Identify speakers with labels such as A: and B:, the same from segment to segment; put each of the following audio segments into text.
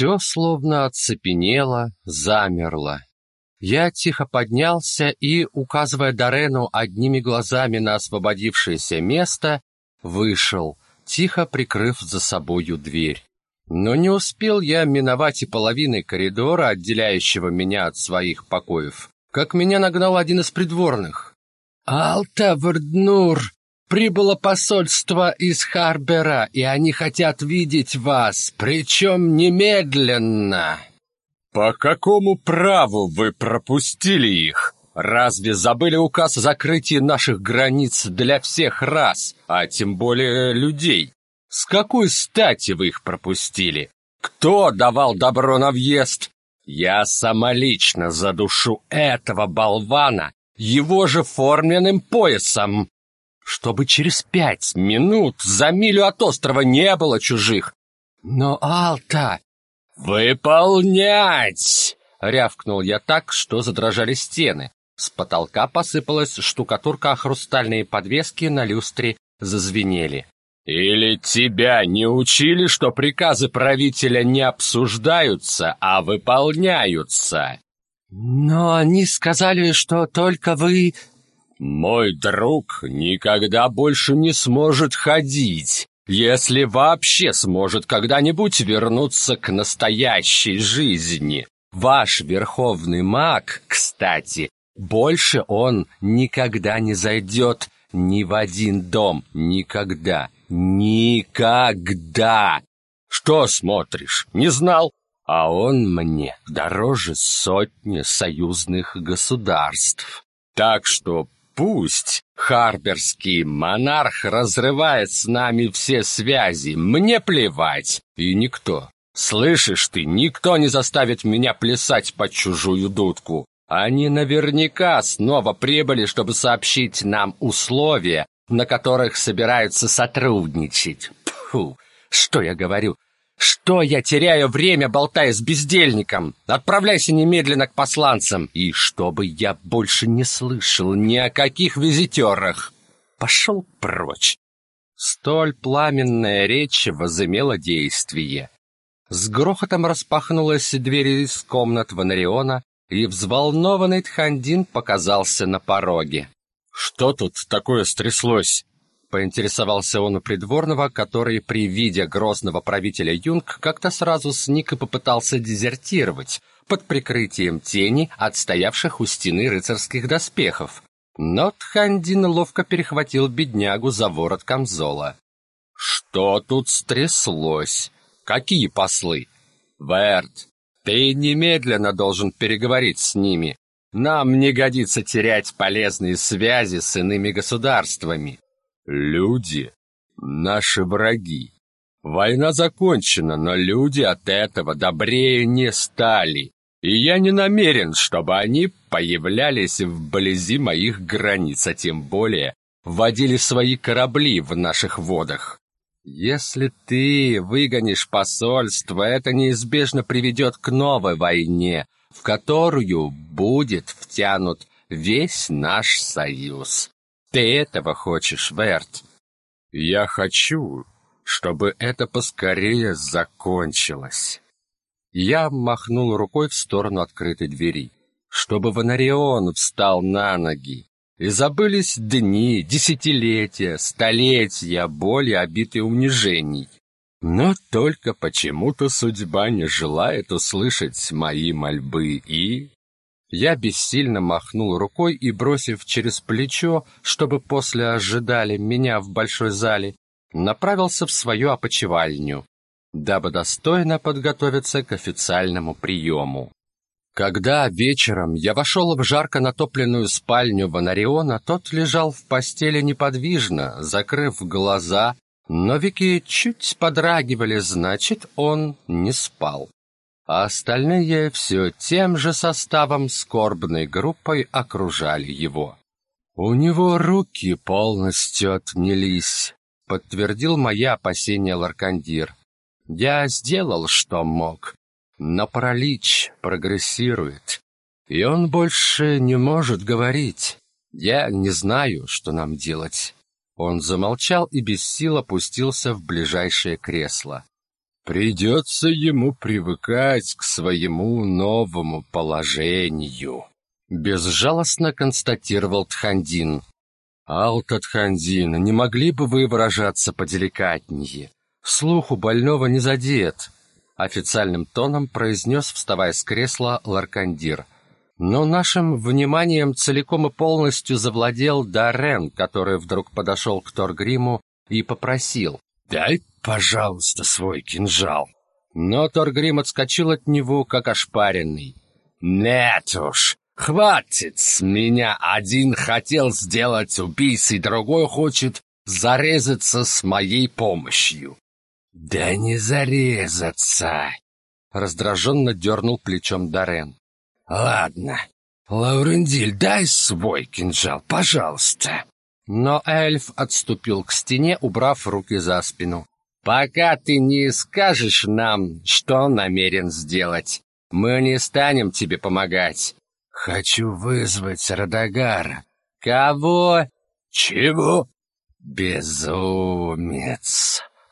A: Все словно оцепенело, замерло. Я тихо поднялся и, указывая Дорену одними глазами на освободившееся место, вышел, тихо прикрыв за собою дверь. Но не успел я миновать и половины коридора, отделяющего меня от своих покоев, как меня нагнал один из придворных. «Алтаверднур, прибыло посольство из Харбера, и они хотят видеть вас, причем немедленно!»
B: «По какому праву вы пропустили их? Разве забыли указ о закрытии наших границ для всех рас, а тем более людей? С какой стати вы их пропустили? Кто давал добро на въезд? Я самолично задушу этого болвана его же форменным поясом, чтобы через пять минут за милю от острова не было чужих. Но Алта, «Выполнять!» — рявкнул я так, что задрожали стены. С потолка посыпалась штукатурка, а хрустальные подвески на люстре зазвенели. «Или тебя не учили, что приказы правителя не обсуждаются, а выполняются?»
A: «Но они сказали, что только вы...»
B: «Мой друг никогда больше не сможет ходить если вообще сможет когда-нибудь вернуться к настоящей жизни. Ваш верховный маг, кстати, больше он никогда не зайдет ни в один дом. Никогда. Никогда. Что смотришь? Не знал? А он мне дороже сотни союзных государств. Так что Пусть харберский монарх разрывает с нами все связи, мне плевать, и никто. Слышишь ты, никто не заставит меня плясать под чужую дудку. Они наверняка снова прибыли, чтобы сообщить нам условия, на которых собираются сотрудничать. Фу, что я говорю? Что я теряю время, болтая с бездельником? Отправляйся немедленно к посланцам, и чтобы я больше не слышал ни о каких визитерах. Пошел прочь. Столь пламенная речь возымела действие. С грохотом распахнулась дверь из комнат Ванариона, и взволнованный Тхандин показался на пороге. «Что тут такое стряслось?» Поинтересовался он у придворного, который при виде грозного правителя Юнг как-то сразу сник и попытался дезертировать под прикрытием тени от стоявших у стены рыцарских доспехов. Но Тхандин ловко перехватил беднягу за ворот камзола. «Что тут стряслось? Какие послы? Верт, ты немедленно должен переговорить с ними. Нам не годится терять полезные связи с иными государствами. Люди — наши враги. Война закончена, но люди от этого добрее не стали. И я не намерен, чтобы они появлялись вблизи моих границ, а тем более водили свои корабли в наших водах. Если ты выгонишь посольство, это неизбежно приведет к новой войне, в которую будет втянут весь наш союз. Ты этого хочешь, Верт? Я хочу, чтобы это поскорее закончилось. Я махнул рукой в сторону открытой двери, чтобы Ванарион встал на ноги, и забылись дни, десятилетия, столетия боли, обитой унижений. Но только почему-то судьба не желает услышать мои мольбы и я бессильно махнул рукой и, бросив через плечо, чтобы после ожидали меня в большой зале, направился в свою опочивальню, дабы достойно подготовиться к официальному приему. Когда вечером я вошел в жарко натопленную спальню Ванариона, тот лежал в постели неподвижно, закрыв глаза, но веки чуть подрагивали, значит, он не спал а остальные все тем же составом скорбной группой окружали его. «У него руки полностью отнялись», — подтвердил мои опасения Ларкандир. «Я сделал, что мог, но паралич прогрессирует, и он больше не может говорить. Я не знаю, что нам делать». Он замолчал и без сил опустился в ближайшее кресло. Придется ему привыкать к своему новому положению. Безжалостно констатировал Тхандин. «Алтатхандин, не могли бы вы выражаться поделикатнее? Слух у больного не задет», — официальным тоном произнес, вставая с кресла, Ларкандир. Но нашим вниманием целиком и полностью завладел Дарен, который вдруг подошел к Торгриму и попросил «Дай, пожалуйста, свой кинжал». Но Торгрим отскочил от него, как ошпаренный. «Нет уж, Хватит с меня! Один хотел сделать убийцей, другой хочет зарезаться с моей помощью. Да не зарезаться! Раздраженно дернул плечом Дарен. Ладно, Лаурендиль, дай свой кинжал, пожалуйста. Но эльф отступил к стене, убрав руки за спину. «Пока ты не скажешь нам, что намерен сделать, мы не станем тебе помогать. «Хочу вызвать Радагара». «Кого?» «Чего?» «Безумец!»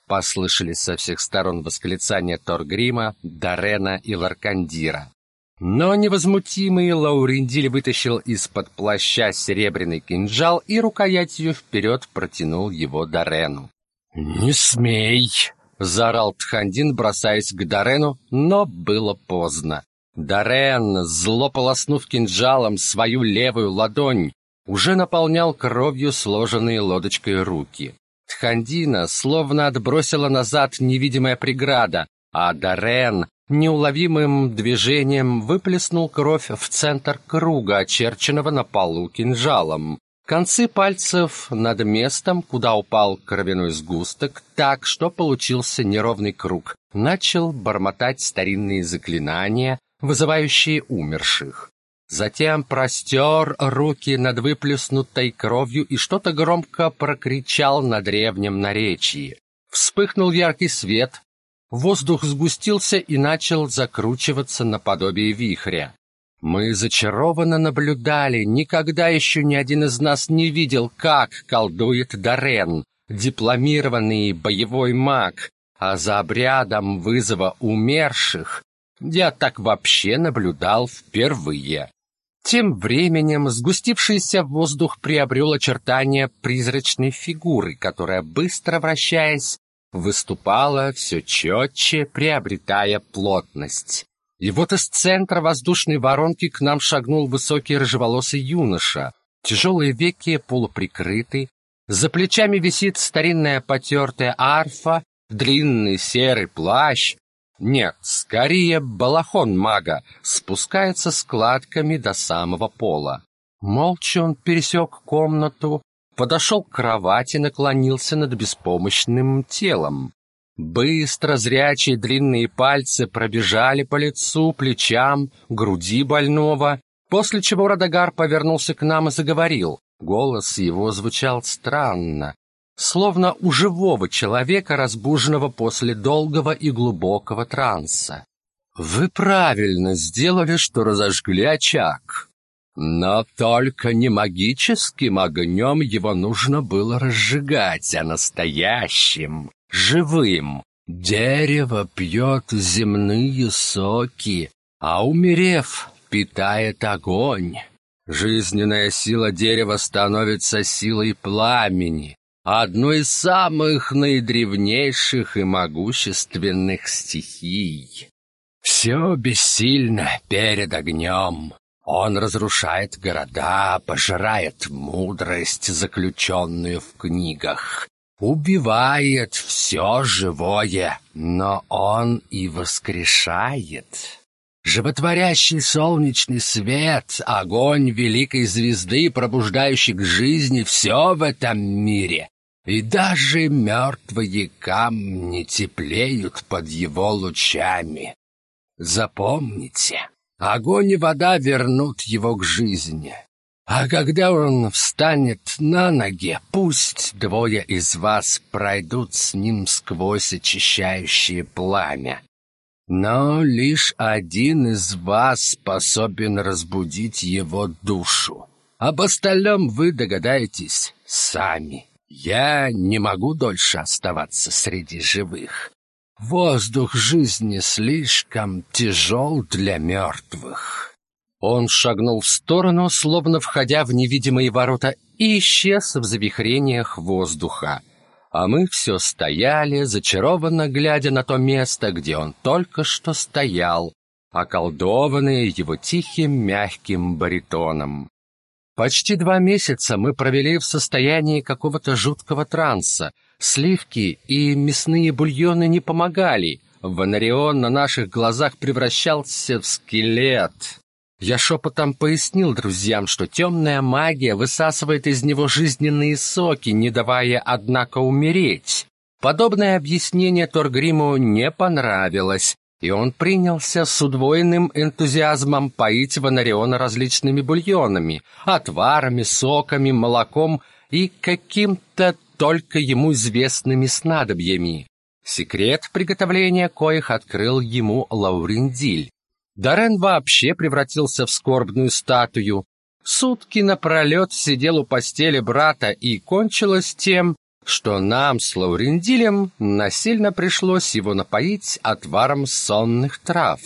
B: Послышались со всех сторон восклицания Торгрима, Дарена и Ларкандира. Но невозмутимый Лаурендиль вытащил из-под плаща серебряный кинжал и рукоятью вперед протянул его Дарену. «Не смей!» — заорал Тхандин, бросаясь к Дарену, но было поздно. Дарен, зло полоснув кинжалом свою левую ладонь, уже наполнял кровью сложенные лодочкой руки. Тхандина словно отбросила назад невидимая преграда, а Дарен неуловимым движением выплеснул кровь в центр круга, очерченного на полу кинжалом. Концы пальцев над местом, куда упал кровяной сгусток, так что получился неровный круг, начал бормотать старинные заклинания, вызывающие умерших. Затем простер руки над выплеснутой кровью и что-то громко прокричал на древнем наречии. Вспыхнул яркий свет, воздух сгустился и начал закручиваться наподобие вихря. Мы зачарованно наблюдали, никогда еще ни один из нас не видел, как колдует Дарен, дипломированный боевой маг, а за обрядом вызова умерших я так вообще наблюдал впервые. Тем временем сгустившийся воздух приобрел очертания призрачной фигуры, которая, быстро вращаясь, выступала все четче, приобретая плотность. И вот из центра воздушной воронки к нам шагнул высокий рыжеволосый юноша. Тяжелые веки полуприкрыты, за плечами висит старинная потертая арфа, длинный серый плащ, нет, скорее балахон мага спускается складками до самого пола. Молча он пересек комнату, подошел к кровати, наклонился над беспомощным телом. Быстро зрячие длинные пальцы пробежали по лицу, плечам, груди больного, после чего Радагар повернулся к нам и заговорил. Голос его звучал странно, словно у живого человека, разбуженного после долгого и глубокого транса. Вы правильно сделали, что разожгли очаг. Но только не магическим огнем его нужно было разжигать, а настоящим, живым. Дерево пьет земные соки, а умерев, питает огонь. Жизненная сила дерева становится силой пламени, одной из самых наидревнейших и могущественных стихий. Все бессильно перед огнем. Он разрушает города, пожирает мудрость, заключенную в книгах, убивает все живое, но он и воскрешает. Животворящий солнечный свет, огонь великой звезды, пробуждающий к жизни все в этом мире, и даже мертвые камни теплеют под его лучами. Запомните, огонь и вода вернут его к жизни. А когда он встанет на ноги, пусть двое из вас пройдут с ним сквозь очищающее пламя. Но лишь один из вас способен разбудить его душу. Об остальном вы догадаетесь сами. Я не могу дольше оставаться среди живых.
A: Воздух жизни слишком тяжел для мертвых. Он шагнул в сторону, словно входя в невидимые ворота, и исчез в завихрениях воздуха. А мы все стояли, зачарованно глядя на то место, где он только что стоял, околдованные его тихим мягким баритоном. Почти два месяца мы провели в состоянии какого-то жуткого транса. Сливки и мясные бульоны не помогали. Ванарион на наших глазах превращался в скелет. Я шепотом пояснил друзьям, что темная магия высасывает из него жизненные соки, не давая, однако, умереть. Подобное объяснение Торгриму не понравилось, и он принялся с удвоенным энтузиазмом поить Ванариона различными бульонами, отварами, соками, молоком и каким-то только ему известными снадобьями. Секрет приготовления коих открыл ему Лаурендиль. Дарен вообще превратился в скорбную статую. Сутки напролет сидел у постели брата, и кончилось тем, что нам с Лаурендилем насильно пришлось его напоить отваром сонных трав.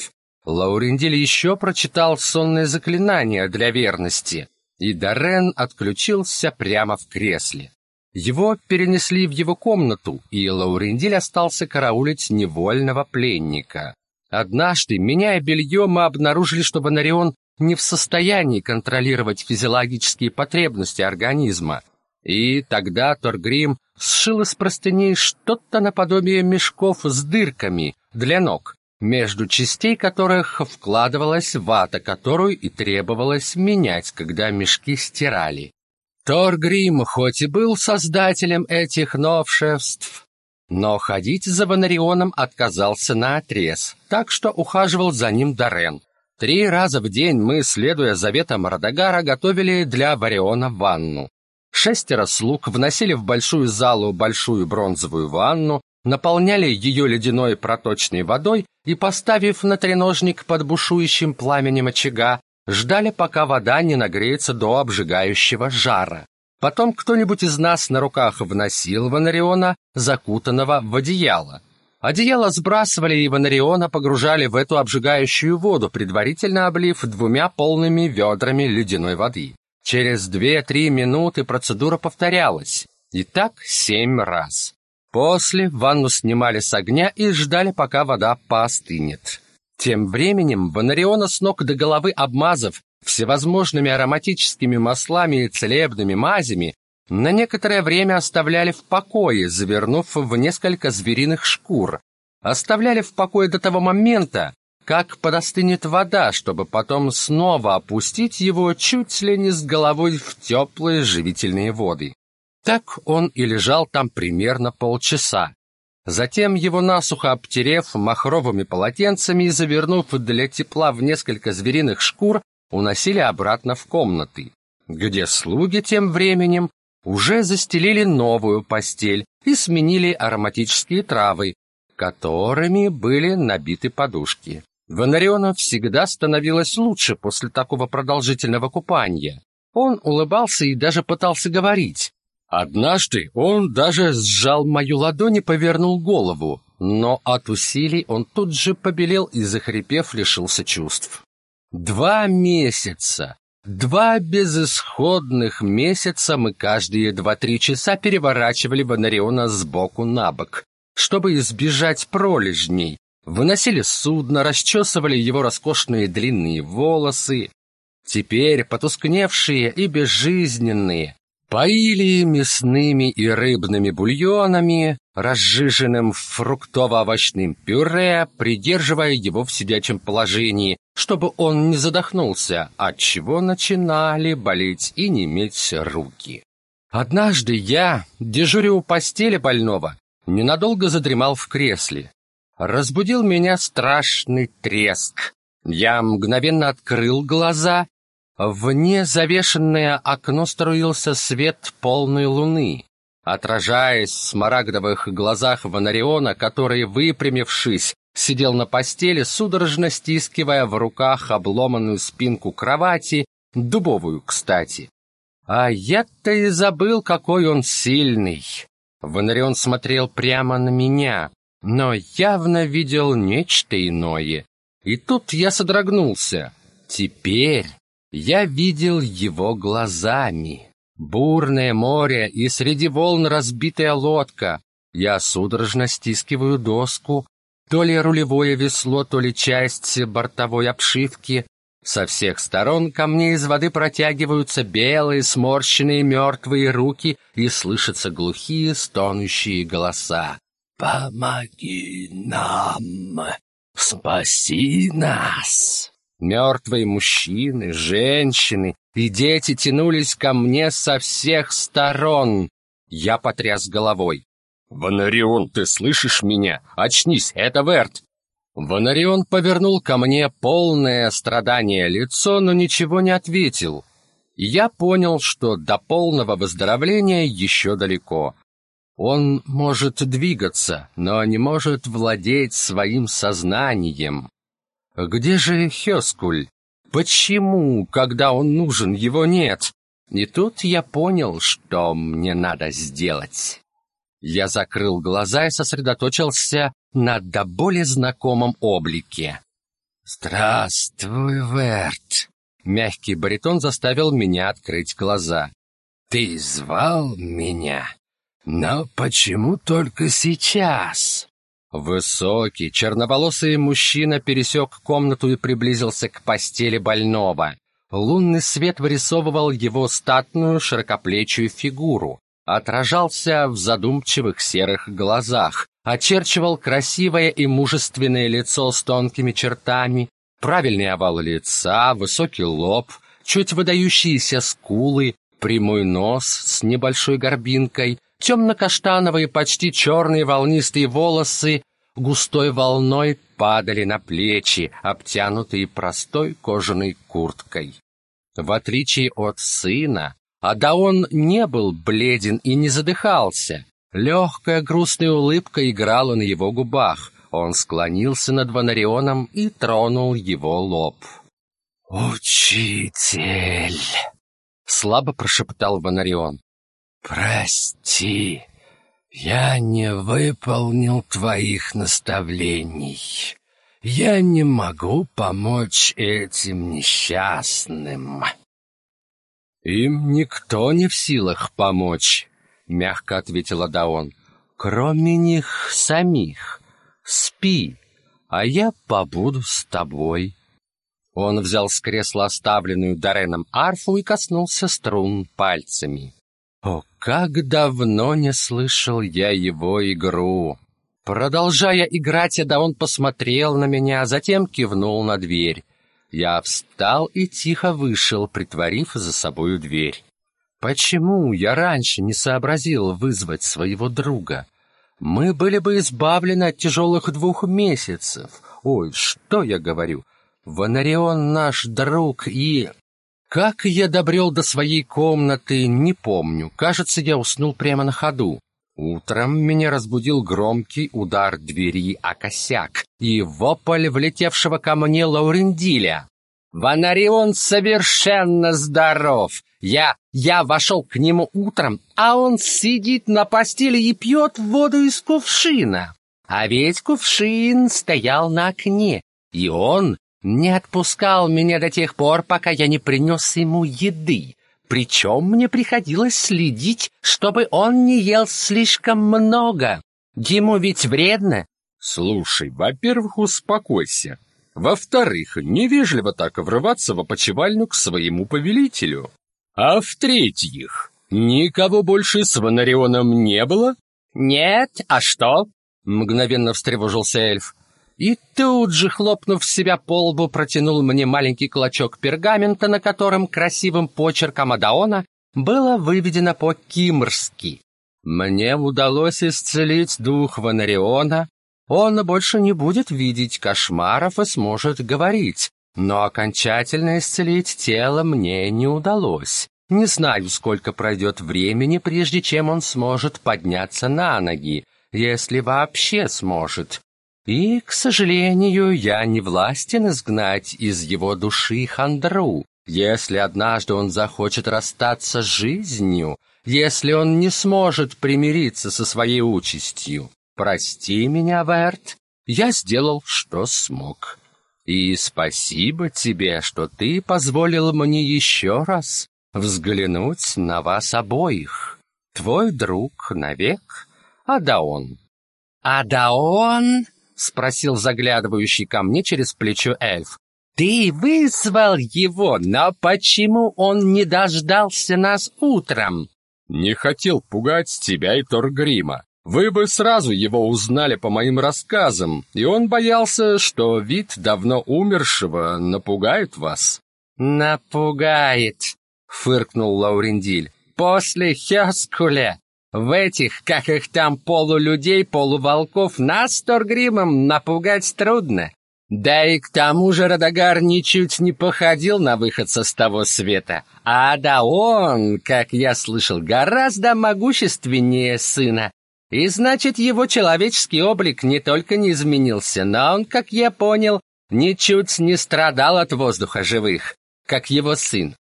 A: Лаурендиль еще прочитал сонное заклинание для верности, и Дорен отключился прямо в кресле. Его перенесли в его комнату, и Лаурендиль остался караулить невольного пленника. Однажды, меняя белье, мы обнаружили, что Бонарион не в состоянии контролировать физиологические потребности организма. И тогда Торгрим сшил из простыней что-то наподобие мешков с дырками для ног, между частей которых вкладывалась вата, которую и требовалось менять, когда мешки стирали. Торгрим хоть и был создателем этих новшеств, но ходить за Ванарионом отказался наотрез, так что ухаживал за ним Дорен. Три раза в день мы, следуя заветам Радагара, готовили для Вариона ванну. Шестеро слуг вносили в большую залу большую бронзовую ванну, наполняли ее ледяной проточной водой и, поставив на треножник под бушующим пламенем очага, ждали, пока вода не нагреется до обжигающего жара. Потом кто-нибудь из нас на руках вносил Ванариона, закутанного в одеяло. Одеяло сбрасывали и Ванариона погружали в эту обжигающую воду, предварительно облив двумя полными ведрами ледяной воды. Через две-три минуты процедура повторялась. И так семь раз. После ванну снимали с огня и ждали, пока вода поостынет. Тем временем Бонариона с ног до головы обмазав всевозможными ароматическими маслами и целебными мазями, на некоторое время оставляли в покое, завернув в несколько звериных шкур. Оставляли в покое до того момента, как подостынет вода, чтобы потом снова опустить его чуть ли не с головой в теплые живительные воды. Так он и лежал там примерно полчаса. Затем его насухо обтерев махровыми полотенцами и завернув для тепла в несколько звериных шкур, уносили обратно в комнаты, где слуги тем временем уже застелили новую постель и сменили ароматические травы, которыми были набиты подушки. Ванариона всегда становилось лучше после такого продолжительного купания. Он улыбался и даже пытался говорить. Однажды он даже сжал мою ладонь и повернул голову, но от усилий он тут же побелел и, захрипев, лишился чувств. Два месяца, два безысходных месяца мы каждые два-три часа переворачивали Ванариона сбоку на бок, чтобы избежать пролежней, Выносили судно, расчесывали его роскошные длинные волосы. Теперь потускневшие и безжизненные, поили мясными и рыбными бульонами, разжиженным фруктово-овощным пюре, придерживая его в сидячем положении, чтобы он не задохнулся, отчего начинали болеть и неметь руки. Однажды я, дежуря у постели больного, ненадолго задремал в кресле разбудил меня страшный треск. Я мгновенно открыл глаза. Вне завешенное окно струился свет полной луны. Отражаясь в смарагдовых глазах Ванариона, который, выпрямившись, сидел на постели, судорожно стискивая в руках обломанную спинку кровати, дубовую, кстати. А я-то и забыл, какой он сильный. Ванарион смотрел прямо на меня, но явно видел нечто иное. И тут я содрогнулся. Теперь я видел его глазами. Бурное море и среди волн разбитая лодка. Я судорожно стискиваю доску, то ли рулевое весло, то ли часть бортовой обшивки. Со всех сторон ко мне из воды протягиваются белые, сморщенные, мертвые руки и слышатся глухие, стонущие голоса. «Помоги нам! Спаси нас!» Мертвые мужчины, женщины и дети тянулись ко мне со всех сторон. Я потряс головой.
B: «Ванарион, ты слышишь меня? Очнись, это Верт!»
A: Ванарион повернул ко мне полное страдание лицо, но ничего не ответил. Я понял, что до полного выздоровления еще далеко. Он может двигаться, но не может владеть своим сознанием. Где же Хёскуль? Почему, когда он нужен, его нет? И тут я понял, что мне надо сделать. Я закрыл глаза и сосредоточился на до боли знакомом облике. «Здравствуй, Верт!» Мягкий баритон заставил меня открыть глаза. «Ты звал меня? Но почему только сейчас?» Высокий, черноволосый мужчина пересек комнату и приблизился к постели больного. Лунный свет вырисовывал его статную, широкоплечую фигуру, отражался в задумчивых серых глазах, очерчивал красивое и мужественное лицо с тонкими чертами, правильный овал лица, высокий лоб, чуть выдающиеся скулы, прямой нос с небольшой горбинкой, Темно-каштановые, почти черные волнистые волосы густой волной падали на плечи, обтянутые простой кожаной курткой. В отличие от сына, Адаон не был бледен и не задыхался. Легкая грустная улыбка играла на его губах. Он склонился над Ванарионом и тронул его лоб. «Учитель!» — слабо прошептал Ванарион. «Прости, я не выполнил твоих наставлений. Я не могу помочь этим несчастным». «Им никто не в силах помочь», — мягко ответила Даон. «Кроме них самих. Спи, а я побуду с тобой». Он взял с кресла оставленную Дореном арфу и коснулся струн пальцами. Как давно не слышал я его игру! Продолжая играть, да он посмотрел на меня, затем кивнул на дверь. Я встал и тихо вышел, притворив за собою дверь. Почему я раньше не сообразил вызвать своего друга? Мы были бы избавлены от тяжелых двух месяцев. Ой, что я говорю? Ванарион наш друг и... Как я добрел до своей комнаты, не помню. Кажется, я уснул прямо на ходу. Утром меня разбудил громкий удар двери о косяк и вопль влетевшего ко мне Лаурендиля. «Ванарион совершенно здоров! Я... я вошел к нему утром, а он сидит на постели и пьет воду из кувшина. А ведь кувшин стоял на окне, и он не отпускал меня до тех пор, пока я не принес ему еды. Причем мне приходилось следить, чтобы он не ел слишком много. Ему ведь вредно.
B: Слушай, во-первых, успокойся. Во-вторых, невежливо так врываться в опочивальню к своему повелителю. А в-третьих, никого больше с Ванарионом не было?
A: Нет, а что? Мгновенно встревожился эльф и тут же, хлопнув себя по лбу, протянул мне маленький клочок пергамента, на котором красивым почерком Адаона было выведено по-кимрски. Мне удалось исцелить дух Ванариона, он больше не будет видеть кошмаров и сможет говорить, но окончательно исцелить тело мне не удалось. Не знаю, сколько пройдет времени, прежде чем он сможет подняться на ноги, если вообще сможет. И, к сожалению, я не властен изгнать из его души хандру. Если однажды он захочет расстаться с жизнью, если он не сможет примириться со своей участью, Прости меня, Верт, я сделал, что смог. И спасибо тебе, что ты позволил мне еще раз взглянуть на вас обоих. Твой друг навек, Адаон. Адаон? Спросил заглядывающий ко мне через плечо эльф. Ты вызвал его, но почему он не дождался нас утром?
B: Не хотел пугать тебя и Торгрима. Вы бы сразу его узнали по моим рассказам, и он боялся, что вид давно умершего напугает вас.
A: Напугает, фыркнул Лаурендиль. После Хёскуля в этих, как их там, полулюдей, полуволков нас Торгримом напугать трудно. Да и к тому же Радагар ничуть не походил на выходца с того света. А да он, как я слышал, гораздо могущественнее сына. И значит, его человеческий облик не только не изменился, но он, как я понял, ничуть не страдал от воздуха живых, как его сын.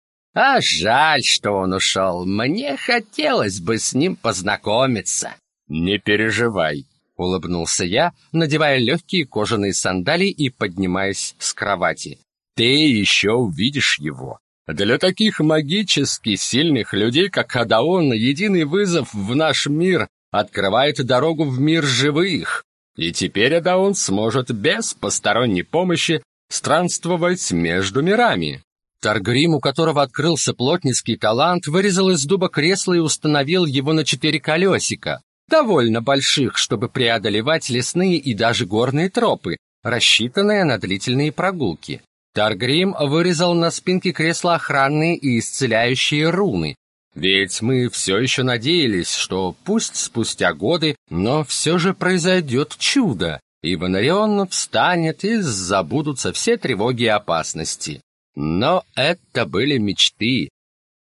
A: А жаль, что он ушел. Мне хотелось бы с ним познакомиться.
B: Не переживай,
A: улыбнулся я, надевая легкие кожаные сандалии и поднимаясь с кровати.
B: Ты еще увидишь его. Для таких магически сильных людей, как Адаон, единый вызов в наш мир открывает дорогу в мир живых. И теперь Адаон сможет без посторонней помощи странствовать между мирами.
A: Таргрим, у которого открылся плотницкий талант, вырезал из дуба кресло и установил его на четыре колесика, довольно больших, чтобы преодолевать лесные и даже горные тропы, рассчитанные на длительные прогулки. Таргрим вырезал на спинке кресла охранные и исцеляющие руны. Ведь мы все еще надеялись, что пусть спустя годы, но все же произойдет чудо, и Ванарион встанет и забудутся все тревоги и опасности. Но это были мечты,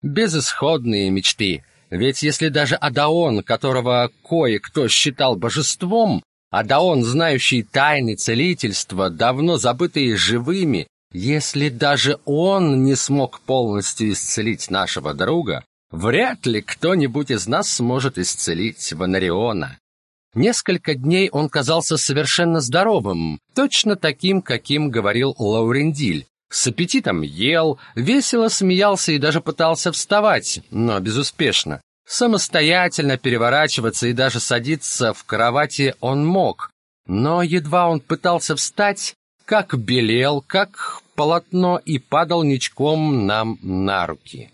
A: безысходные мечты. Ведь если даже Адаон, которого кое-кто считал божеством, Адаон, знающий тайны целительства, давно забытые живыми, если даже он не смог полностью исцелить нашего друга, вряд ли кто-нибудь из нас сможет исцелить Ванариона. Несколько дней он казался совершенно здоровым, точно таким, каким говорил Лаурендиль, с аппетитом ел, весело смеялся и даже пытался вставать, но безуспешно. Самостоятельно переворачиваться и даже садиться в кровати он мог, но едва он пытался встать, как белел, как полотно и падал ничком нам на руки.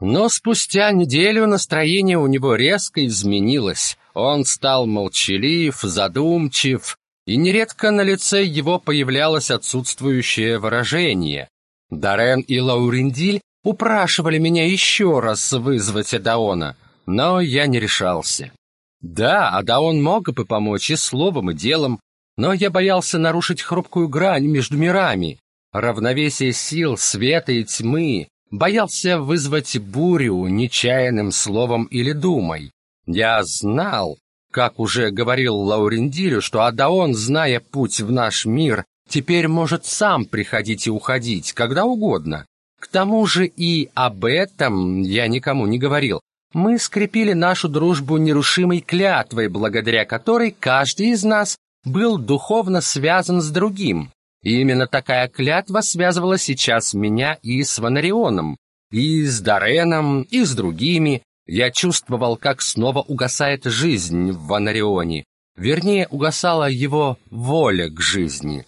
A: Но спустя неделю настроение у него резко изменилось. Он стал молчалив, задумчив, и нередко на лице его появлялось отсутствующее выражение. Дарен и Лаурендиль упрашивали меня еще раз вызвать Адаона, но я не решался. Да, Адаон мог бы помочь и словом, и делом, но я боялся нарушить хрупкую грань между мирами, равновесие сил света и тьмы, боялся вызвать бурю нечаянным словом или думой. Я знал, как уже говорил Лаурендилю, что Адаон, зная путь в наш мир, теперь может сам приходить и уходить, когда угодно. К тому же и об этом я никому не говорил. Мы скрепили нашу дружбу нерушимой клятвой, благодаря которой каждый из нас был духовно связан с другим. И именно такая клятва связывала сейчас меня и с Ванарионом, и с Дареном, и с другими, я чувствовал, как снова угасает жизнь в Ванарионе. Вернее, угасала его воля к жизни.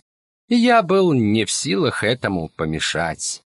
A: И я был не в силах этому помешать.